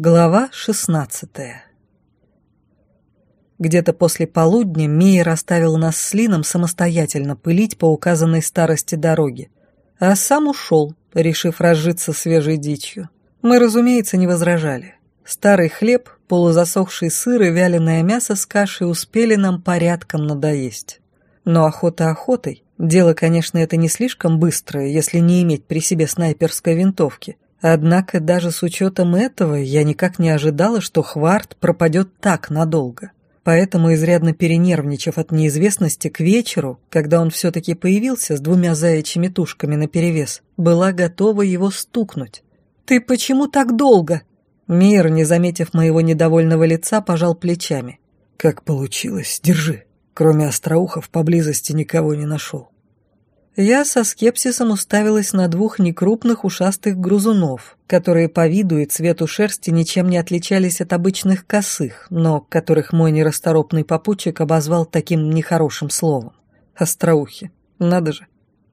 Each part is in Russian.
Глава шестнадцатая Где-то после полудня Мейер оставил нас с Лином самостоятельно пылить по указанной старости дороги, а сам ушел, решив разжиться свежей дичью. Мы, разумеется, не возражали. Старый хлеб, полузасохший сыр и вяленое мясо с кашей успели нам порядком надоесть. Но охота охотой. Дело, конечно, это не слишком быстрое, если не иметь при себе снайперской винтовки – Однако даже с учетом этого я никак не ожидала, что Хварт пропадет так надолго. Поэтому, изрядно перенервничав от неизвестности, к вечеру, когда он все-таки появился с двумя заячьими тушками наперевес, была готова его стукнуть. «Ты почему так долго?» Мир, не заметив моего недовольного лица, пожал плечами. «Как получилось? Держи. Кроме остроухов поблизости никого не нашел». Я со скепсисом уставилась на двух некрупных ушастых грузунов, которые по виду и цвету шерсти ничем не отличались от обычных косых, но которых мой нерасторопный попутчик обозвал таким нехорошим словом. Остроухи. Надо же.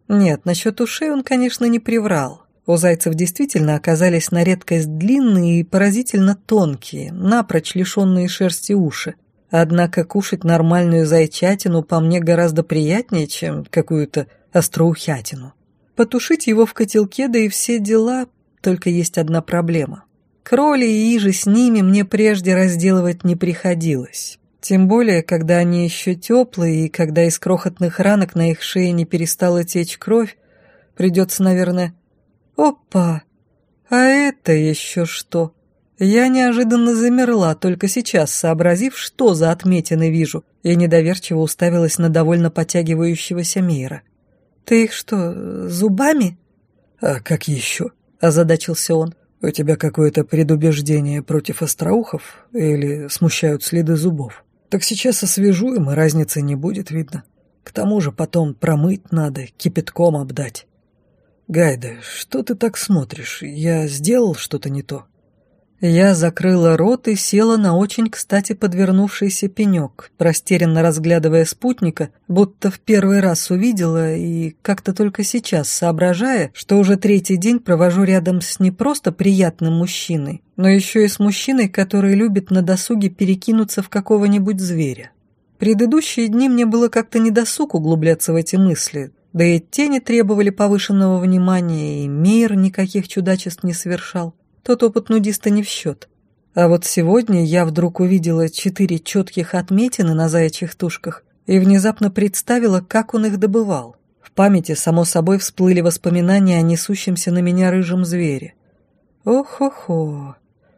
Нет, насчет ушей он, конечно, не приврал. У зайцев действительно оказались на редкость длинные и поразительно тонкие, напрочь лишенные шерсти уши. Однако кушать нормальную зайчатину по мне гораздо приятнее, чем какую-то остроухятину. Потушить его в котелке, да и все дела, только есть одна проблема. Кроли и ижи с ними мне прежде разделывать не приходилось. Тем более, когда они еще теплые, и когда из крохотных ранок на их шее не перестала течь кровь, придется, наверное... Опа! А это еще что? Я неожиданно замерла, только сейчас сообразив, что за отметины вижу, и недоверчиво уставилась на довольно потягивающегося мира. «Ты их что, зубами?» «А как еще?» – озадачился он. «У тебя какое-то предубеждение против остроухов или смущают следы зубов? Так сейчас освежу, и разницы не будет видно. К тому же потом промыть надо, кипятком обдать». «Гайда, что ты так смотришь? Я сделал что-то не то?» Я закрыла рот и села на очень кстати подвернувшийся пенек, растерянно разглядывая спутника, будто в первый раз увидела и как-то только сейчас соображая, что уже третий день провожу рядом с не просто приятным мужчиной, но еще и с мужчиной, который любит на досуге перекинуться в какого-нибудь зверя. Предыдущие дни мне было как-то недосуг углубляться в эти мысли, да и тени требовали повышенного внимания, и мир никаких чудачеств не совершал. Тот опыт нудиста не в счет. А вот сегодня я вдруг увидела четыре четких отметины на заячьих тушках и внезапно представила, как он их добывал. В памяти, само собой, всплыли воспоминания о несущемся на меня рыжем звере. Ох-хо-хо,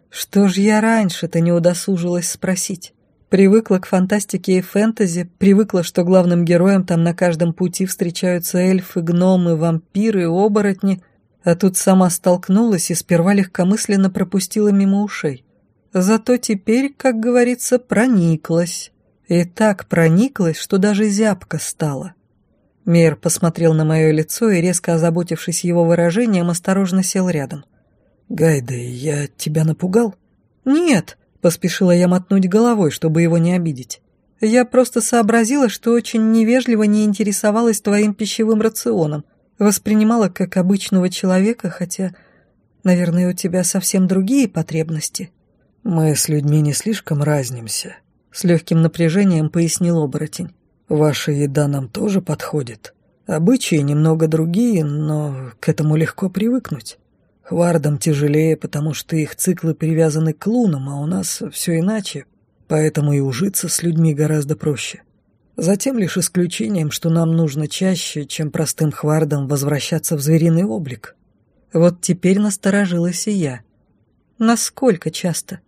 что ж я раньше-то не удосужилась спросить? Привыкла к фантастике и фэнтези, привыкла, что главным героям там на каждом пути встречаются эльфы, гномы, вампиры, оборотни, а тут сама столкнулась и сперва легкомысленно пропустила мимо ушей. Зато теперь, как говорится, прониклась. И так прониклась, что даже зябко стала. Мейер посмотрел на мое лицо и, резко озаботившись его выражением, осторожно сел рядом. «Гайда, я тебя напугал?» «Нет», — поспешила я мотнуть головой, чтобы его не обидеть. «Я просто сообразила, что очень невежливо не интересовалась твоим пищевым рационом. Воспринимала как обычного человека, хотя, наверное, у тебя совсем другие потребности. Мы с людьми не слишком разнимся. С легким напряжением пояснил оборотень. Ваша еда нам тоже подходит. Обычаи немного другие, но к этому легко привыкнуть. Хвардам тяжелее, потому что их циклы привязаны к лунам, а у нас все иначе, поэтому и ужиться с людьми гораздо проще. Затем лишь исключением, что нам нужно чаще, чем простым хвардам, возвращаться в звериный облик. Вот теперь насторожилась и я. Насколько часто?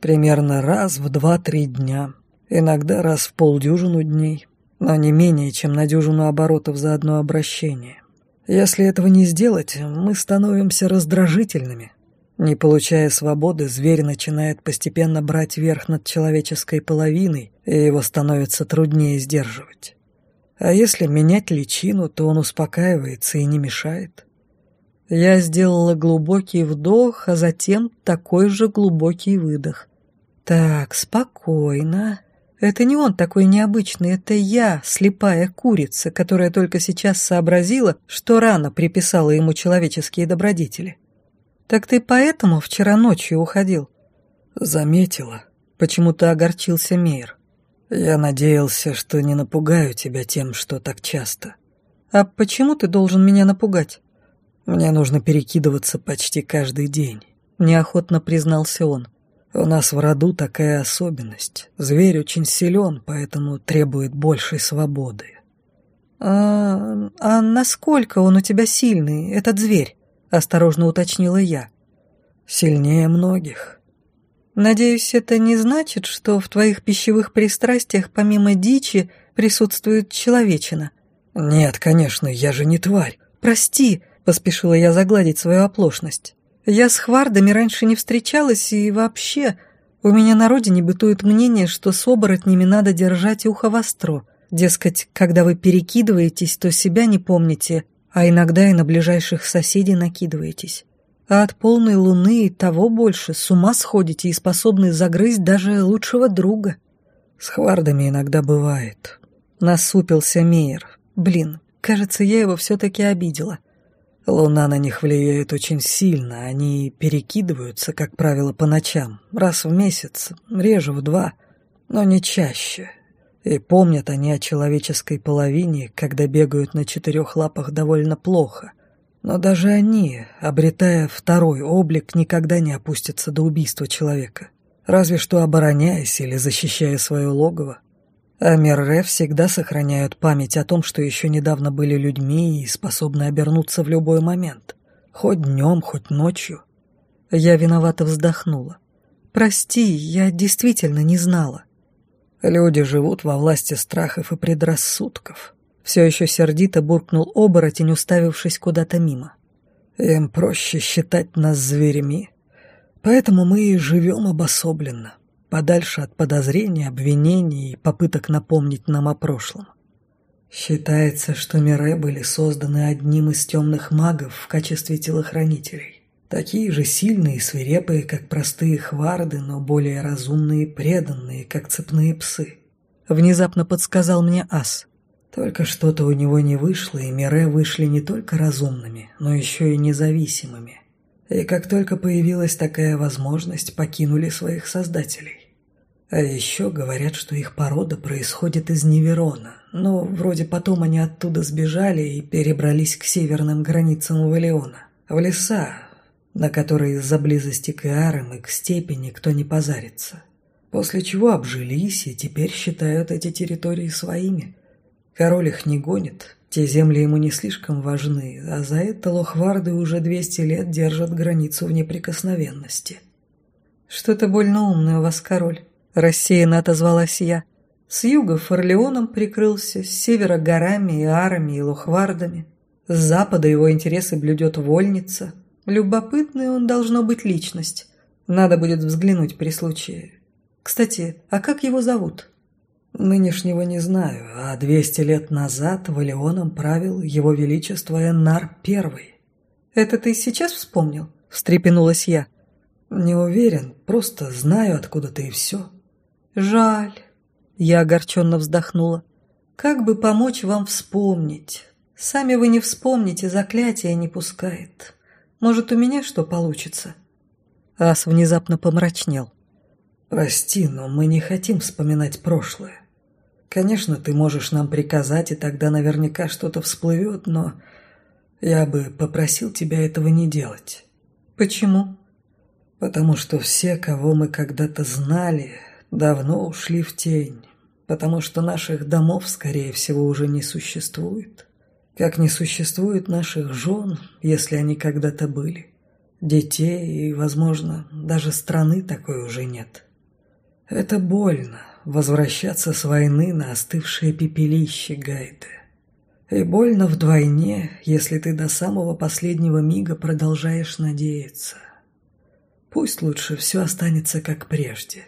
Примерно раз в два-три дня. Иногда раз в полдюжину дней, но не менее, чем на дюжину оборотов за одно обращение. Если этого не сделать, мы становимся раздражительными, не получая свободы, зверь начинает постепенно брать верх над человеческой половиной, и его становится труднее сдерживать. А если менять личину, то он успокаивается и не мешает. Я сделала глубокий вдох, а затем такой же глубокий выдох. Так, спокойно. Это не он такой необычный, это я, слепая курица, которая только сейчас сообразила, что рано приписала ему человеческие добродетели. «Так ты поэтому вчера ночью уходил?» «Заметила?» Почему-то огорчился Мейер. «Я надеялся, что не напугаю тебя тем, что так часто». «А почему ты должен меня напугать?» «Мне нужно перекидываться почти каждый день», — неохотно признался он. «У нас в роду такая особенность. Зверь очень силен, поэтому требует большей свободы». «А, а насколько он у тебя сильный, этот зверь?» — осторожно уточнила я. «Сильнее многих». «Надеюсь, это не значит, что в твоих пищевых пристрастиях помимо дичи присутствует человечина?» «Нет, конечно, я же не тварь». «Прости», — поспешила я загладить свою оплошность. «Я с хвардами раньше не встречалась, и вообще...» У меня на родине бытует мнение, что с оборотнями надо держать ухо востро. Дескать, когда вы перекидываетесь, то себя не помните, а иногда и на ближайших соседей накидываетесь. А от полной луны и того больше с ума сходите и способны загрызть даже лучшего друга. С хвардами иногда бывает. Насупился Мейер. Блин, кажется, я его все-таки обидела. Луна на них влияет очень сильно, они перекидываются, как правило, по ночам, раз в месяц, реже в два, но не чаще. И помнят они о человеческой половине, когда бегают на четырех лапах довольно плохо. Но даже они, обретая второй облик, никогда не опустятся до убийства человека. Разве что обороняясь или защищая свое логово. А Мерре всегда сохраняют память о том, что еще недавно были людьми и способны обернуться в любой момент. Хоть днем, хоть ночью. Я виновато вздохнула. «Прости, я действительно не знала». Люди живут во власти страхов и предрассудков. Все еще сердито буркнул оборотень, уставившись куда-то мимо. Им проще считать нас зверями. Поэтому мы и живем обособленно, подальше от подозрений, обвинений и попыток напомнить нам о прошлом. Считается, что миры были созданы одним из темных магов в качестве телохранителей. Такие же сильные и свирепые, как простые хварды, но более разумные и преданные, как цепные псы. Внезапно подсказал мне Ас. Только что-то у него не вышло, и Мире вышли не только разумными, но еще и независимыми. И как только появилась такая возможность, покинули своих создателей. А еще говорят, что их порода происходит из Неверона, но вроде потом они оттуда сбежали и перебрались к северным границам Валиона, в леса, на которые из-за близости к Иарам и к степи никто не позарится. После чего обжились и теперь считают эти территории своими. Король их не гонит, те земли ему не слишком важны, а за это лохварды уже 200 лет держат границу в неприкосновенности. «Что-то больно умное у вас, король», — рассеянно отозвалась я. «С юга Форлеоном прикрылся, с севера горами и арами и лохвардами. С запада его интересы блюдет вольница, Любопытная он должно быть личность. Надо будет взглянуть при случае. Кстати, а как его зовут? Нынешнего не знаю, а двести лет назад Валионом правил его величество Эннар Первый. Это ты сейчас вспомнил? Встрепенулась я. Не уверен, просто знаю откуда-то и все. Жаль. Я огорченно вздохнула. Как бы помочь вам вспомнить? Сами вы не вспомните, заклятие не пускает. Может, у меня что получится?» Ас внезапно помрачнел. «Прости, но мы не хотим вспоминать прошлое. Конечно, ты можешь нам приказать, и тогда наверняка что-то всплывет, но я бы попросил тебя этого не делать». «Почему?» «Потому что все, кого мы когда-то знали, давно ушли в тень, потому что наших домов, скорее всего, уже не существует». Как не существует наших жен, если они когда-то были. Детей и, возможно, даже страны такой уже нет. Это больно, возвращаться с войны на остывшее пепелище Гайды. И больно вдвойне, если ты до самого последнего мига продолжаешь надеяться. Пусть лучше все останется как прежде.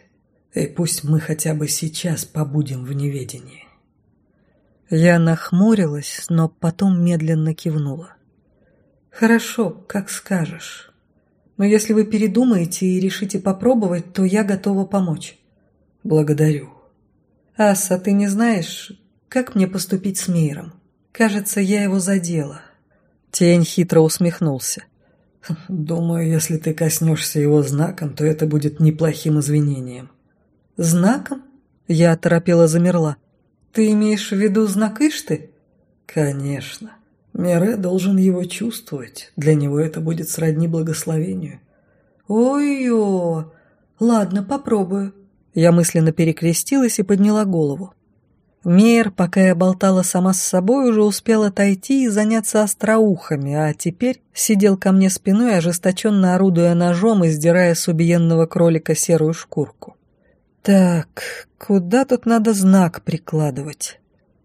И пусть мы хотя бы сейчас побудем в неведении. Я нахмурилась, но потом медленно кивнула. «Хорошо, как скажешь. Но если вы передумаете и решите попробовать, то я готова помочь». «Благодарю». «Ас, а ты не знаешь, как мне поступить с Мейром? Кажется, я его задела». Тень хитро усмехнулся. Думаю, если ты коснешься его знаком, то это будет неплохим извинением. Знаком? Я оторопела замерла. Ты имеешь в виду знак Ишты? Конечно. Мире должен его чувствовать. Для него это будет сродни благословению. Ой-ё! Ладно, попробую. Я мысленно перекрестилась и подняла голову. Мейер, пока я болтала сама с собой, уже успел отойти и заняться остроухами, а теперь сидел ко мне спиной, ожесточенно орудуя ножом и сдирая с убиенного кролика серую шкурку. Так, куда тут надо знак прикладывать?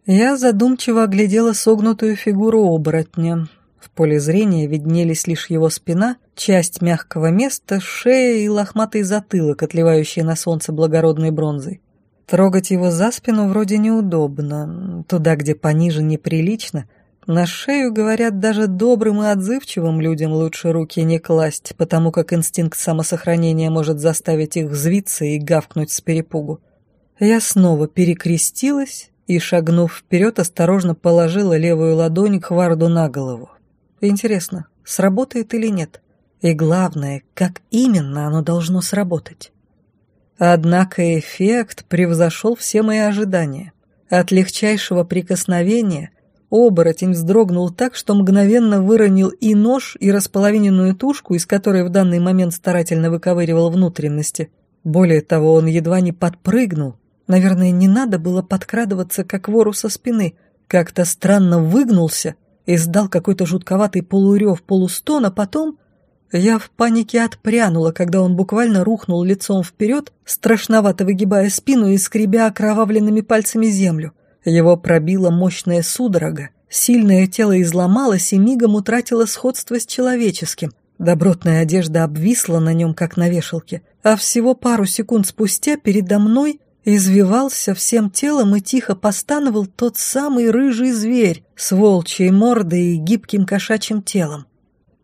Я задумчиво оглядела согнутую фигуру оборотня. В поле зрения виднелись лишь его спина, часть мягкого места, шея и лохматый затылок, отливающий на солнце благородной бронзой. Трогать его за спину вроде неудобно, туда, где пониже неприлично. На шею, говорят, даже добрым и отзывчивым людям лучше руки не класть, потому как инстинкт самосохранения может заставить их взвиться и гавкнуть с перепугу. Я снова перекрестилась и, шагнув вперед, осторожно положила левую ладонь к Варду на голову. Интересно, сработает или нет? И главное, как именно оно должно сработать? Однако эффект превзошел все мои ожидания. От легчайшего прикосновения оборотень вздрогнул так, что мгновенно выронил и нож, и располовиненную тушку, из которой в данный момент старательно выковыривал внутренности. Более того, он едва не подпрыгнул. Наверное, не надо было подкрадываться, как вору со спины. Как-то странно выгнулся, издал какой-то жутковатый полурев, полустон, а потом я в панике отпрянула, когда он буквально рухнул лицом вперед, страшновато выгибая спину и скребя окровавленными пальцами землю. Его пробила мощная судорога, сильное тело изломалось и мигом утратило сходство с человеческим. Добротная одежда обвисла на нем, как на вешалке, а всего пару секунд спустя передо мной извивался всем телом и тихо постановал тот самый рыжий зверь с волчьей мордой и гибким кошачьим телом.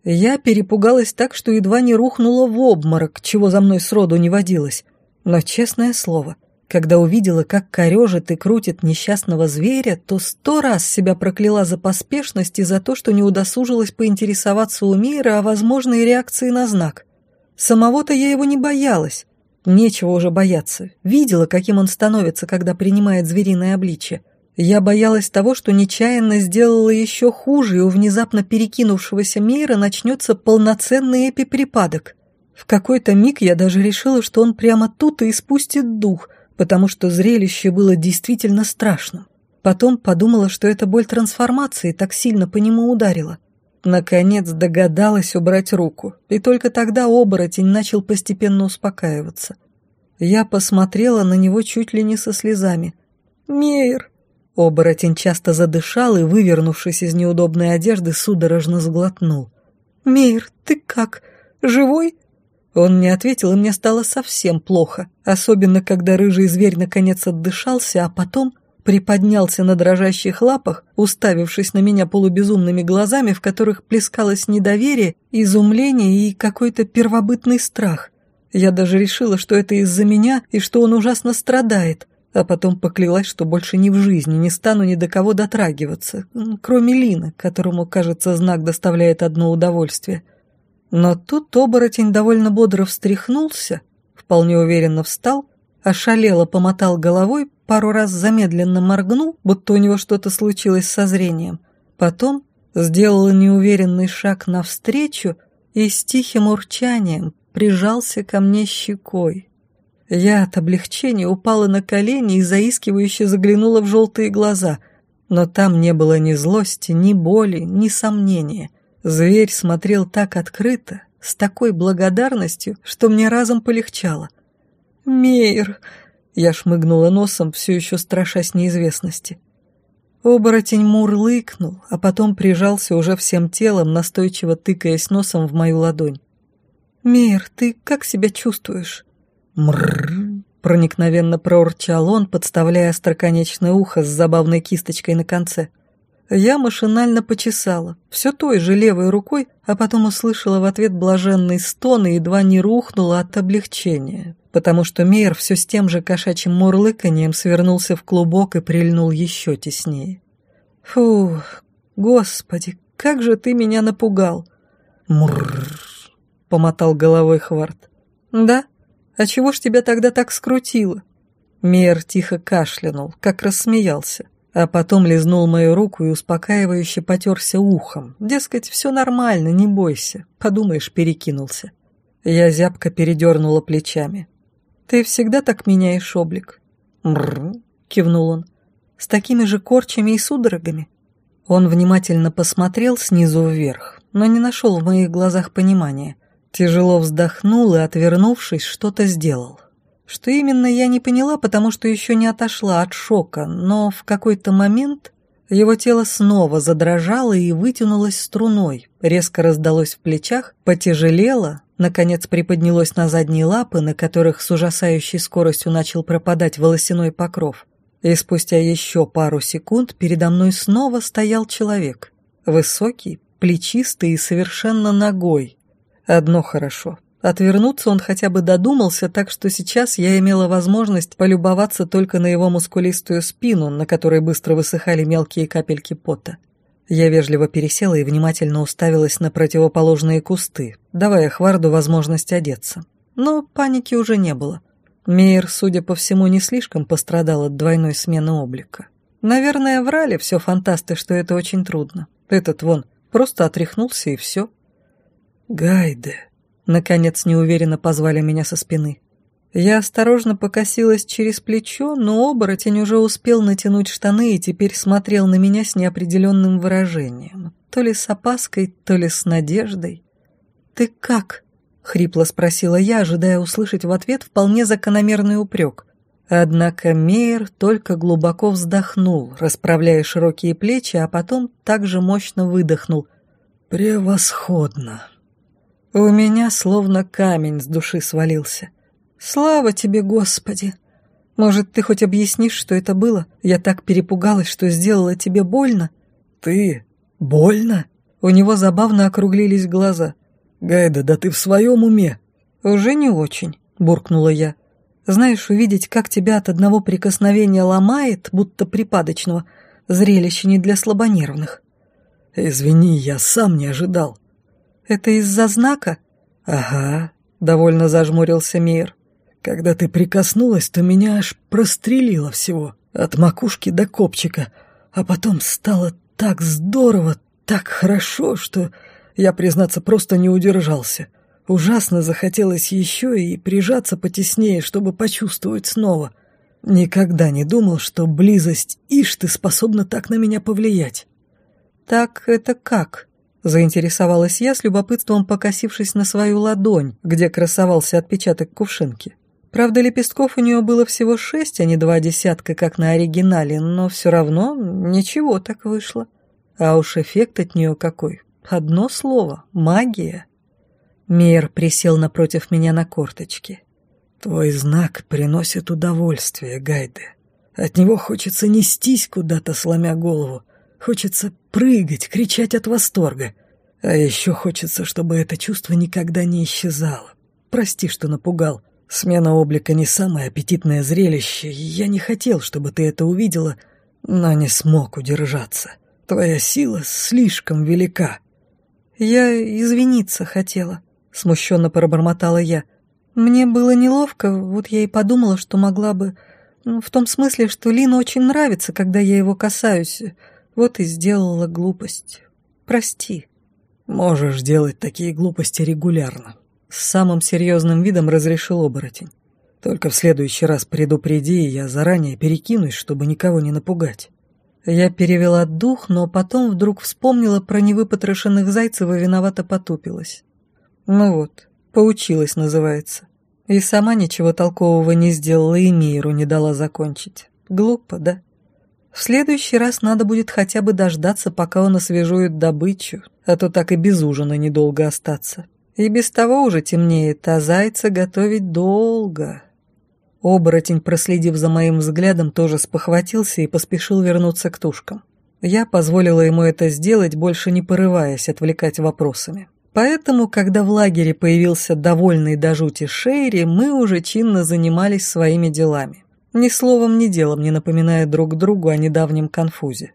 Я перепугалась так, что едва не рухнула в обморок, чего за мной сроду не водилось. Но, честное слово, когда увидела, как корежит и крутит несчастного зверя, то сто раз себя прокляла за поспешность и за то, что не удосужилась поинтересоваться у Мира о возможной реакции на знак. Самого-то я его не боялась. Нечего уже бояться. Видела, каким он становится, когда принимает звериное обличье. Я боялась того, что нечаянно сделала еще хуже, и у внезапно перекинувшегося мира начнется полноценный эпиприпадок. В какой-то миг я даже решила, что он прямо тут и испустит дух, потому что зрелище было действительно страшным. Потом подумала, что это боль трансформации так сильно по нему ударила. Наконец догадалась убрать руку, и только тогда оборотень начал постепенно успокаиваться. Я посмотрела на него чуть ли не со слезами. «Мейер!» Оборотень часто задышал и, вывернувшись из неудобной одежды, судорожно сглотнул. «Мейр, ты как? Живой?» Он не ответил, и мне стало совсем плохо, особенно когда рыжий зверь наконец отдышался, а потом приподнялся на дрожащих лапах, уставившись на меня полубезумными глазами, в которых плескалось недоверие, изумление и какой-то первобытный страх. Я даже решила, что это из-за меня и что он ужасно страдает а потом поклялась, что больше ни в жизни не стану ни до кого дотрагиваться, кроме Лины, которому, кажется, знак доставляет одно удовольствие. Но тут оборотень довольно бодро встряхнулся, вполне уверенно встал, ошалело помотал головой, пару раз замедленно моргнул, будто у него что-то случилось со зрением. Потом сделал неуверенный шаг навстречу и с тихим урчанием прижался ко мне щекой. Я от облегчения упала на колени и заискивающе заглянула в желтые глаза, но там не было ни злости, ни боли, ни сомнения. Зверь смотрел так открыто, с такой благодарностью, что мне разом полегчало. «Мейер!» — я шмыгнула носом, все еще страшась неизвестности. Оборотень мурлыкнул, а потом прижался уже всем телом, настойчиво тыкаясь носом в мою ладонь. «Мейер, ты как себя чувствуешь?» «Мрррр!» — проникновенно проурчал он, подставляя остроконечное ухо с забавной кисточкой на конце. Я машинально почесала, все той же левой рукой, а потом услышала в ответ блаженный стон и едва не рухнула от облегчения, потому что Мейер все с тем же кошачьим мурлыканьем свернулся в клубок и прильнул еще теснее. «Фух, господи, как же ты меня напугал!» «Мрррр!» помотал головой Хварт. «Да? А чего ж тебя тогда так скрутило?» Мейер тихо кашлянул, как рассмеялся, а потом лизнул мою руку и успокаивающе потерся ухом. Дескать, все нормально, не бойся. Подумаешь, перекинулся. Я зябко передернула плечами. «Ты всегда так меняешь облик?» «Мррр», — кивнул он. «С такими же корчами и судорогами?» Он внимательно посмотрел снизу вверх, но не нашел в моих глазах понимания. Тяжело вздохнул и, отвернувшись, что-то сделал. Что именно, я не поняла, потому что еще не отошла от шока, но в какой-то момент его тело снова задрожало и вытянулось струной, резко раздалось в плечах, потяжелело, наконец приподнялось на задние лапы, на которых с ужасающей скоростью начал пропадать волосяной покров. И спустя еще пару секунд передо мной снова стоял человек. Высокий, плечистый и совершенно ногой. Одно хорошо. Отвернуться он хотя бы додумался, так что сейчас я имела возможность полюбоваться только на его мускулистую спину, на которой быстро высыхали мелкие капельки пота. Я вежливо пересела и внимательно уставилась на противоположные кусты, давая Хварду возможность одеться. Но паники уже не было. Мейер, судя по всему, не слишком пострадал от двойной смены облика. Наверное, врали все фантасты, что это очень трудно. Этот вон просто отряхнулся и все. «Гайде», — наконец неуверенно позвали меня со спины. Я осторожно покосилась через плечо, но оборотень уже успел натянуть штаны и теперь смотрел на меня с неопределенным выражением. То ли с опаской, то ли с надеждой. «Ты как?» — хрипло спросила я, ожидая услышать в ответ вполне закономерный упрек. Однако Мейер только глубоко вздохнул, расправляя широкие плечи, а потом также мощно выдохнул. «Превосходно!» У меня словно камень с души свалился. «Слава тебе, Господи! Может, ты хоть объяснишь, что это было? Я так перепугалась, что сделала тебе больно». «Ты? Больно?» У него забавно округлились глаза. «Гайда, да ты в своем уме?» «Уже не очень», — буркнула я. «Знаешь, увидеть, как тебя от одного прикосновения ломает, будто припадочного, зрелище не для слабонервных». «Извини, я сам не ожидал». «Это из-за знака?» «Ага», — довольно зажмурился Мир. «Когда ты прикоснулась, то меня аж прострелило всего, от макушки до копчика, а потом стало так здорово, так хорошо, что я, признаться, просто не удержался. Ужасно захотелось еще и прижаться потеснее, чтобы почувствовать снова. Никогда не думал, что близость Ишты способна так на меня повлиять. «Так это как?» — заинтересовалась я, с любопытством покосившись на свою ладонь, где красовался отпечаток кувшинки. Правда, лепестков у нее было всего шесть, а не два десятка, как на оригинале, но все равно ничего так вышло. А уж эффект от нее какой. Одно слово — магия. Мейер присел напротив меня на корточки. «Твой знак приносит удовольствие, Гайде. От него хочется нестись куда-то, сломя голову. Хочется прыгать, кричать от восторга. А еще хочется, чтобы это чувство никогда не исчезало. Прости, что напугал. Смена облика не самое аппетитное зрелище, я не хотел, чтобы ты это увидела, но не смог удержаться. Твоя сила слишком велика». «Я извиниться хотела», — смущенно пробормотала я. «Мне было неловко, вот я и подумала, что могла бы... Ну, в том смысле, что Лину очень нравится, когда я его касаюсь. Вот и сделала глупость. Прости». «Можешь делать такие глупости регулярно», — с самым серьезным видом разрешил оборотень. «Только в следующий раз предупреди, и я заранее перекинусь, чтобы никого не напугать». Я перевела дух, но потом вдруг вспомнила про невыпотрошенных зайцев и виновато потупилась. Ну вот, поучилась, называется. И сама ничего толкового не сделала и миру не дала закончить. Глупо, да? В следующий раз надо будет хотя бы дождаться, пока он освежует добычу, а то так и без ужина недолго остаться. И без того уже темнеет, а зайца готовить долго. Оборотень, проследив за моим взглядом, тоже спохватился и поспешил вернуться к тушкам. Я позволила ему это сделать, больше не порываясь отвлекать вопросами. Поэтому, когда в лагере появился довольный до жути Шейри, мы уже чинно занимались своими делами. Ни словом, ни делом не напоминая друг другу о недавнем конфузе.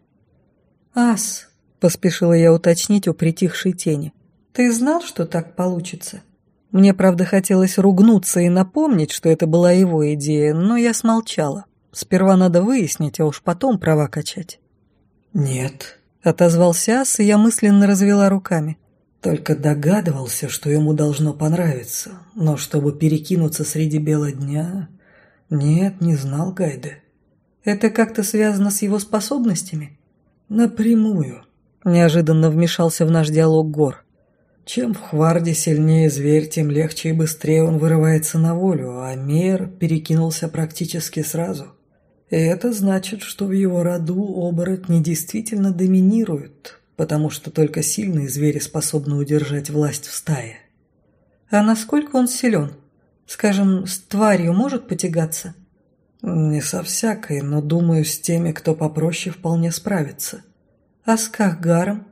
«Ас», — поспешила я уточнить у притихшей тени, — «ты знал, что так получится?» Мне, правда, хотелось ругнуться и напомнить, что это была его идея, но я смолчала. Сперва надо выяснить, а уж потом права качать. «Нет», — отозвался Ас, и я мысленно развела руками. Только догадывался, что ему должно понравиться, но чтобы перекинуться среди бела дня... Нет, не знал Гайде. Это как-то связано с его способностями? Напрямую. Неожиданно вмешался в наш диалог Гор. Чем в Хварде сильнее зверь, тем легче и быстрее он вырывается на волю, а Мейер перекинулся практически сразу. И это значит, что в его роду оборотни действительно доминируют, потому что только сильные звери способны удержать власть в стае. А насколько он силен? Скажем, с тварью может потягаться? Не со всякой, но думаю, с теми, кто попроще, вполне справится. А с Кахгаром?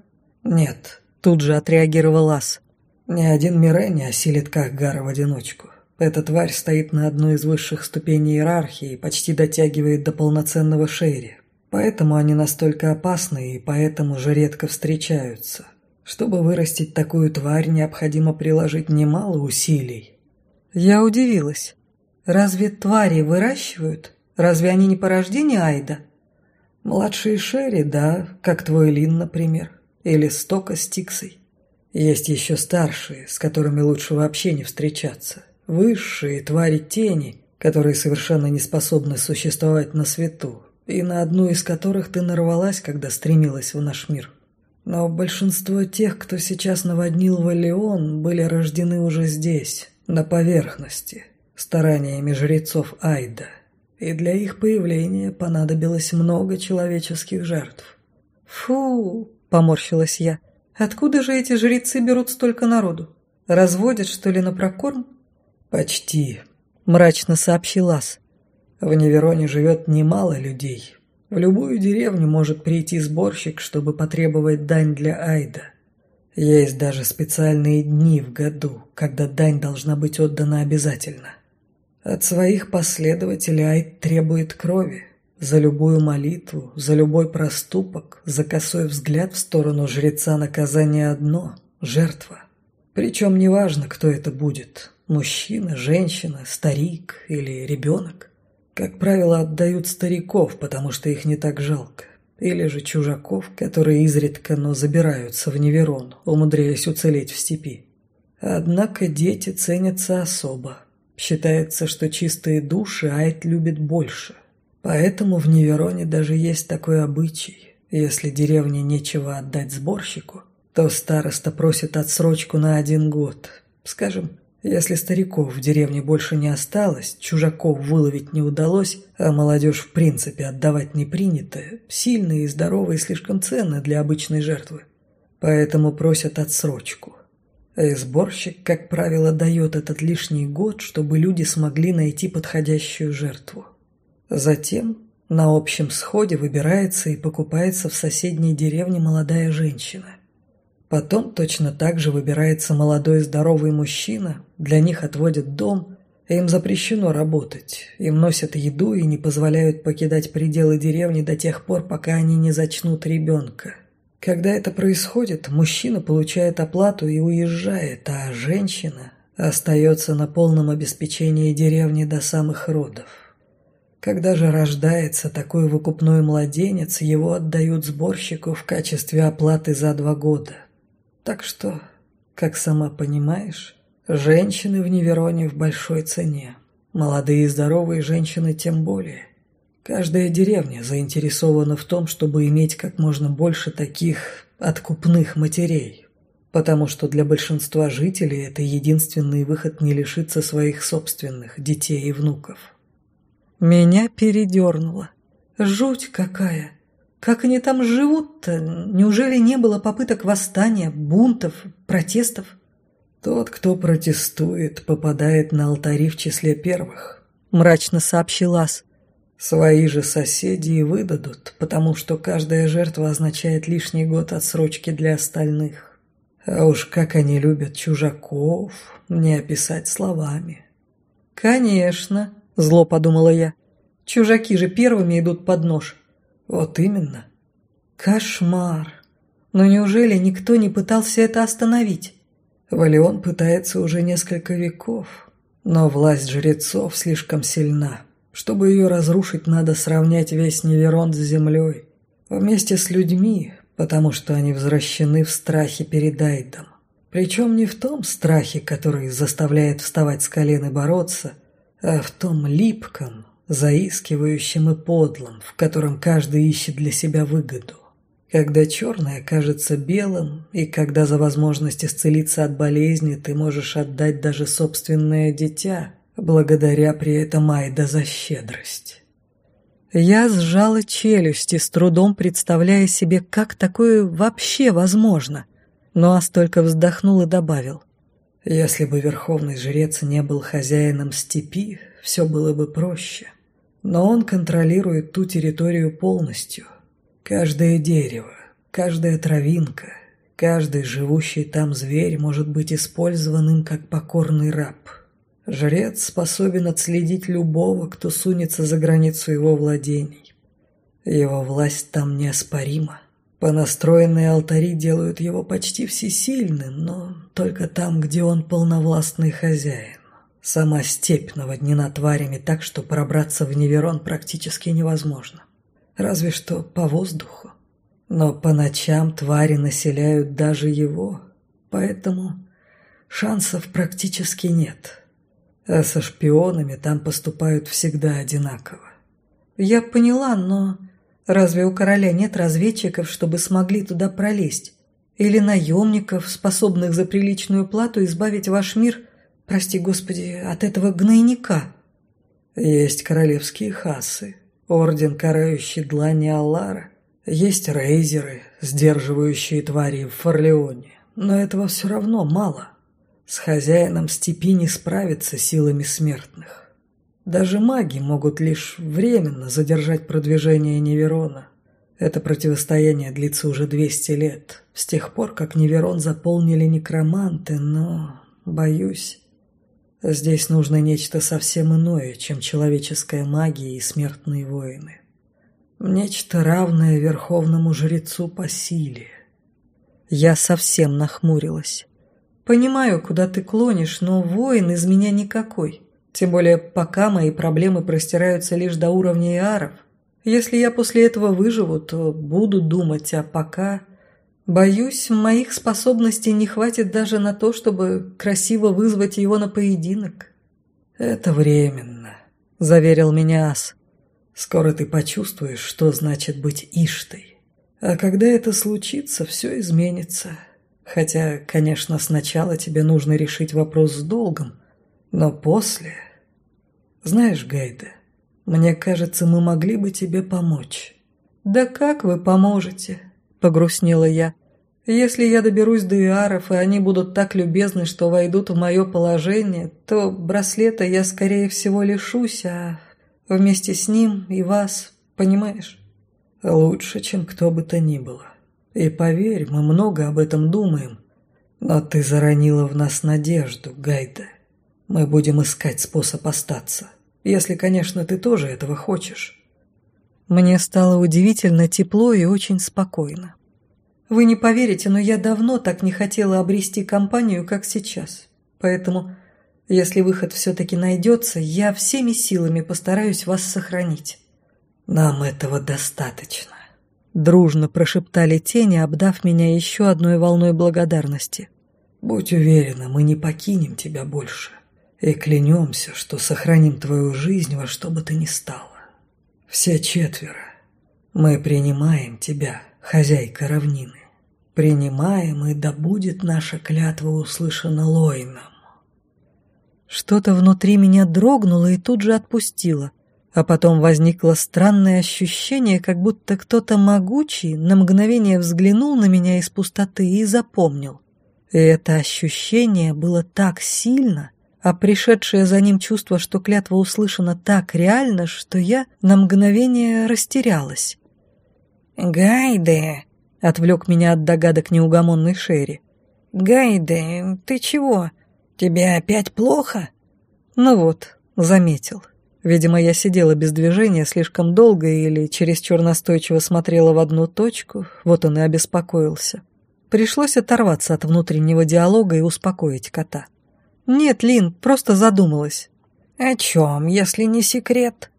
Нет, тут же отреагировал Ас. Ни один Мире не осилит Кахгара в одиночку. Эта тварь стоит на одной из высших ступеней иерархии и почти дотягивает до полноценного шейри. Поэтому они настолько опасны и поэтому же редко встречаются. Чтобы вырастить такую тварь, необходимо приложить немало усилий. Я удивилась. Разве твари выращивают? Разве они не порождение Айда? Младшие Шерри, да, как твой Лин, например. Или Стока с Тиксой. Есть еще старшие, с которыми лучше вообще не встречаться. Высшие твари тени, которые совершенно не способны существовать на свету, и на одну из которых ты нарвалась, когда стремилась в наш мир. Но большинство тех, кто сейчас наводнил Валион, были рождены уже здесь, на поверхности, стараниями жрецов Айда, и для их появления понадобилось много человеческих жертв. «Фу!» – поморщилась я. «Откуда же эти жрецы берут столько народу? Разводят, что ли, на прокорм?» «Почти», – мрачно сообщил Ас. В Невероне живет немало людей. В любую деревню может прийти сборщик, чтобы потребовать дань для Айда. Есть даже специальные дни в году, когда дань должна быть отдана обязательно. От своих последователей Айд требует крови. За любую молитву, за любой проступок, за косой взгляд в сторону жреца наказание одно – жертва. Причем неважно, кто это будет – мужчина, женщина, старик или ребенок. Как правило, отдают стариков, потому что их не так жалко. Или же чужаков, которые изредка, но забираются в Неверон, умудряясь уцелеть в степи. Однако дети ценятся особо. Считается, что чистые души Айт любит больше. Поэтому в Невероне даже есть такой обычай. Если деревне нечего отдать сборщику, то староста просит отсрочку на один год. Скажем, если стариков в деревне больше не осталось, чужаков выловить не удалось, а молодежь в принципе отдавать не принято, сильные и здоровые слишком ценны для обычной жертвы. Поэтому просят отсрочку. И сборщик, как правило, дает этот лишний год, чтобы люди смогли найти подходящую жертву. Затем на общем сходе выбирается и покупается в соседней деревне молодая женщина. Потом точно так же выбирается молодой здоровый мужчина, для них отводят дом, им запрещено работать, им носят еду и не позволяют покидать пределы деревни до тех пор, пока они не зачнут ребенка. Когда это происходит, мужчина получает оплату и уезжает, а женщина остается на полном обеспечении деревни до самых родов. Когда же рождается такой выкупной младенец, его отдают сборщику в качестве оплаты за два года – так что, как сама понимаешь, женщины в Невероне в большой цене. Молодые и здоровые женщины тем более. Каждая деревня заинтересована в том, чтобы иметь как можно больше таких откупных матерей, потому что для большинства жителей это единственный выход не лишиться своих собственных детей и внуков. Меня передернуло. Жуть какая! Как они там живут-то? Неужели не было попыток восстания, бунтов, протестов? Тот, кто протестует, попадает на алтари в числе первых, мрачно сообщил Ас. Свои же соседи и выдадут, потому что каждая жертва означает лишний год отсрочки для остальных. А уж как они любят чужаков, не описать словами. «Конечно», — зло подумала я. «Чужаки же первыми идут под нож. Вот именно. Кошмар. Но неужели никто не пытался это остановить? Валион пытается уже несколько веков, но власть жрецов слишком сильна. Чтобы ее разрушить, надо сравнять весь Неверон с землей. Вместе с людьми, потому что они возвращены в страхе перед Айдом. Причем не в том страхе, который заставляет вставать с колен и бороться, а в том липком, заискивающем и подлом, в котором каждый ищет для себя выгоду. Когда черное кажется белым, и когда за возможность исцелиться от болезни ты можешь отдать даже собственное дитя, благодаря при этом Айда за щедрость. Я сжала челюсти, с трудом представляя себе, как такое вообще возможно, но Ас только вздохнул и добавил. Если бы верховный жрец не был хозяином степи, все было бы проще. Но он контролирует ту территорию полностью. Каждое дерево, каждая травинка, каждый живущий там зверь может быть использован им как покорный раб. Жрец способен отследить любого, кто сунется за границу его владений. Его власть там неоспорима. Понастроенные алтари делают его почти всесильным, но только там, где он полновластный хозяин. Сама степь наводнена тварями так, что пробраться в Неверон практически невозможно. Разве что по воздуху. Но по ночам твари населяют даже его, поэтому шансов практически нет. А со шпионами там поступают всегда одинаково. Я поняла, но Разве у короля нет разведчиков, чтобы смогли туда пролезть? Или наемников, способных за приличную плату избавить ваш мир, прости господи, от этого гнойника?» «Есть королевские хасы, орден, карающий длани Аллара, есть рейзеры, сдерживающие твари в Форлеоне, но этого все равно мало. С хозяином степи не справиться силами смертных. Даже маги могут лишь временно задержать продвижение Неверона. Это противостояние длится уже 200 лет, с тех пор, как Неверон заполнили некроманты, но, боюсь, здесь нужно нечто совсем иное, чем человеческая магия и смертные воины. Нечто равное верховному жрецу по силе. Я совсем нахмурилась. Понимаю, куда ты клонишь, но воин из меня никакой. Тем более, пока мои проблемы простираются лишь до уровня иаров. Если я после этого выживу, то буду думать, а пока... Боюсь, моих способностей не хватит даже на то, чтобы красиво вызвать его на поединок. «Это временно», — заверил меня Ас. «Скоро ты почувствуешь, что значит быть Иштой. А когда это случится, все изменится. Хотя, конечно, сначала тебе нужно решить вопрос с долгом, но после... Знаешь, Гайда, мне кажется, мы могли бы тебе помочь». «Да как вы поможете?» — погрустнела я. «Если я доберусь до Иаров, и они будут так любезны, что войдут в мое положение, то браслета я, скорее всего, лишусь, а вместе с ним и вас, понимаешь?» «Лучше, чем кто бы то ни было. И поверь, мы много об этом думаем. Но ты заронила в нас надежду, Гайда». Мы будем искать способ остаться. Если, конечно, ты тоже этого хочешь». Мне стало удивительно тепло и очень спокойно. Вы не поверите, но я давно так не хотела обрести компанию, как сейчас. Поэтому, если выход все-таки найдется, я всеми силами постараюсь вас сохранить. Нам этого достаточно. Дружно прошептали тени, обдав меня еще одной волной благодарности. Будь уверена, мы не покинем тебя больше и клянемся, что сохраним твою жизнь во что бы то ни стало. Все четверо. Мы принимаем тебя, хозяйка равнины. Принимаем, и да будет наша клятва услышана Лоином. Что-то внутри меня дрогнуло и тут же отпустило, а потом возникло странное ощущение, как будто кто-то могучий на мгновение взглянул на меня из пустоты и запомнил. И это ощущение было так сильно, а пришедшее за ним чувство, что клятва услышана так реально, что я на мгновение растерялась. «Гайде!» — отвлек меня от догадок неугомонный Шерри. «Гайде, ты чего? Тебе опять плохо?» Ну вот, заметил. Видимо, я сидела без движения слишком долго или чересчур настойчиво смотрела в одну точку, вот он и обеспокоился. Пришлось оторваться от внутреннего диалога и успокоить кота. «Нет, Лин, просто задумалась». «О чем, если не секрет?»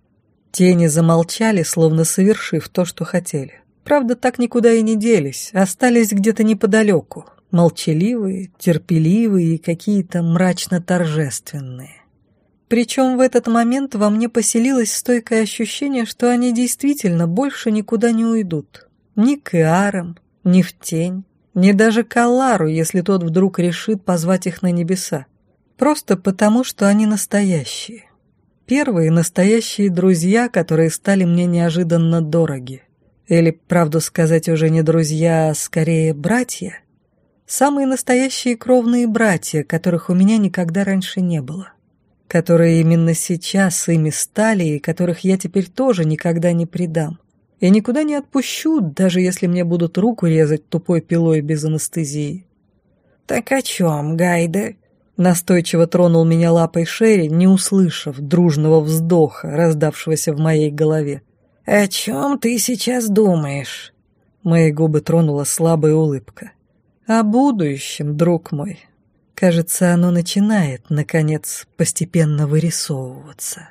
Тени замолчали, словно совершив то, что хотели. Правда, так никуда и не делись, остались где-то неподалеку, молчаливые, терпеливые и какие-то мрачно-торжественные. Причем в этот момент во мне поселилось стойкое ощущение, что они действительно больше никуда не уйдут. Ни к Иарам, ни в тень, ни даже к Алару, если тот вдруг решит позвать их на небеса. Просто потому, что они настоящие. Первые настоящие друзья, которые стали мне неожиданно дороги. Или, правду сказать, уже не друзья, а скорее братья. Самые настоящие кровные братья, которых у меня никогда раньше не было. Которые именно сейчас ими стали, и которых я теперь тоже никогда не предам. И никуда не отпущу, даже если мне будут руку резать тупой пилой без анестезии. «Так о чем, Гайда?» Настойчиво тронул меня лапой Шерри, не услышав дружного вздоха, раздавшегося в моей голове. «О чем ты сейчас думаешь?» Мои губы тронула слабая улыбка. «О будущем, друг мой. Кажется, оно начинает, наконец, постепенно вырисовываться».